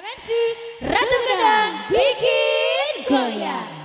MNC Ratu Gedang bikin goyang.